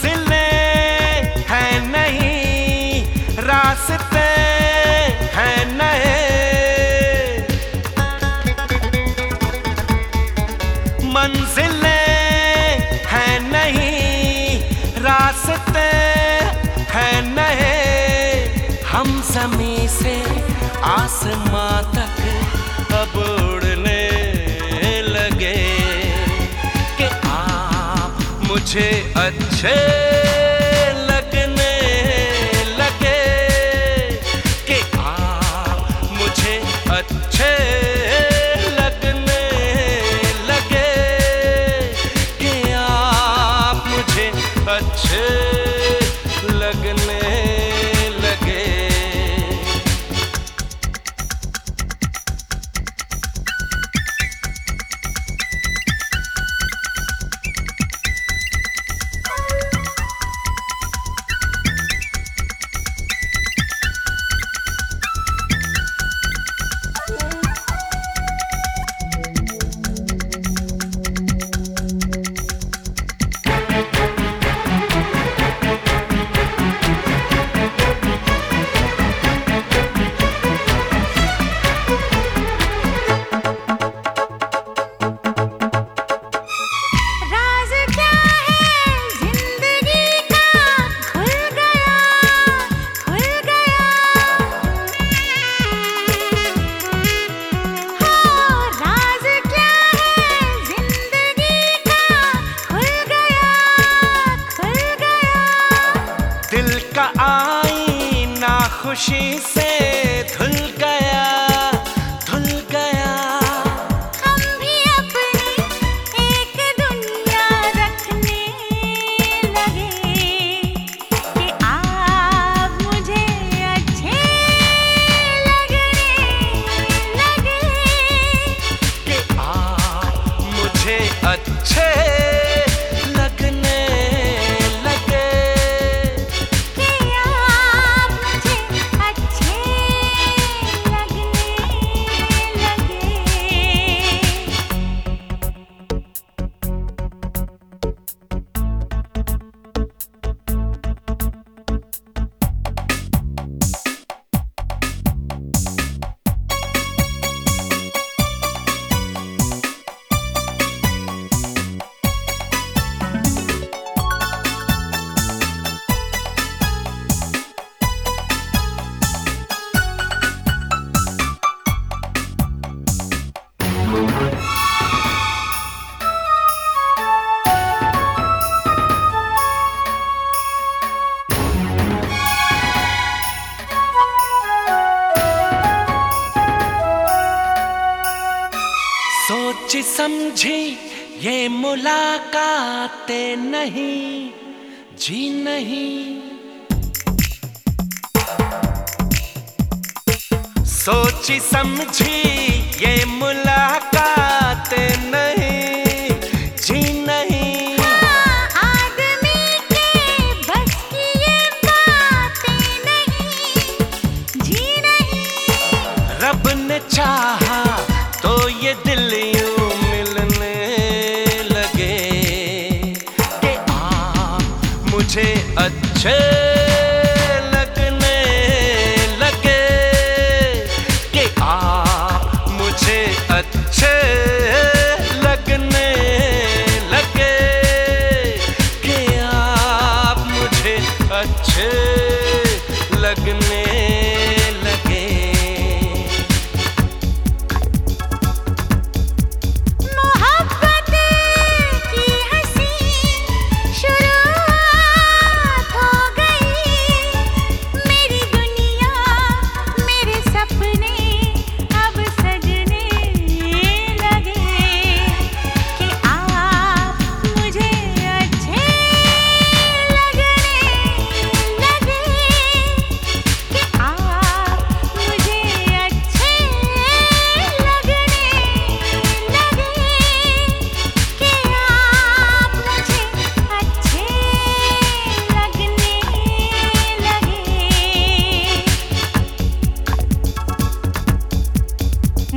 सिले है नहीं, रास्ते है नहीं। मंजिले है नहीं, रास्ते है नहीं। हम जमी से आसमां तक अब मुझे अच्छे खुशी से धुल समझी ये मुलाकाते नहीं जी नहीं। सोची समझी ये मुला मुझे अच्छे लगने लगे कि आ मुझे अच्छे लगने लगे कि आप मुझे अच्छे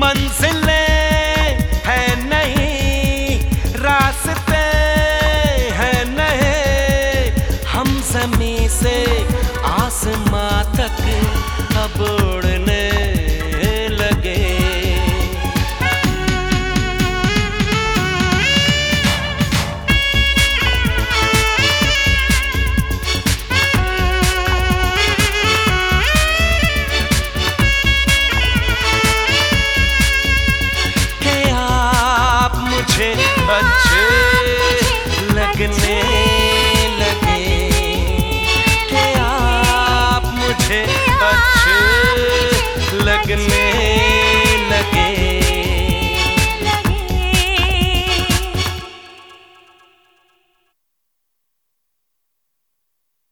मंजिलें है नहीं रास्ते है नहीं। हम जमी से आसमां तक अब कि आप मुझे अच्छे लगने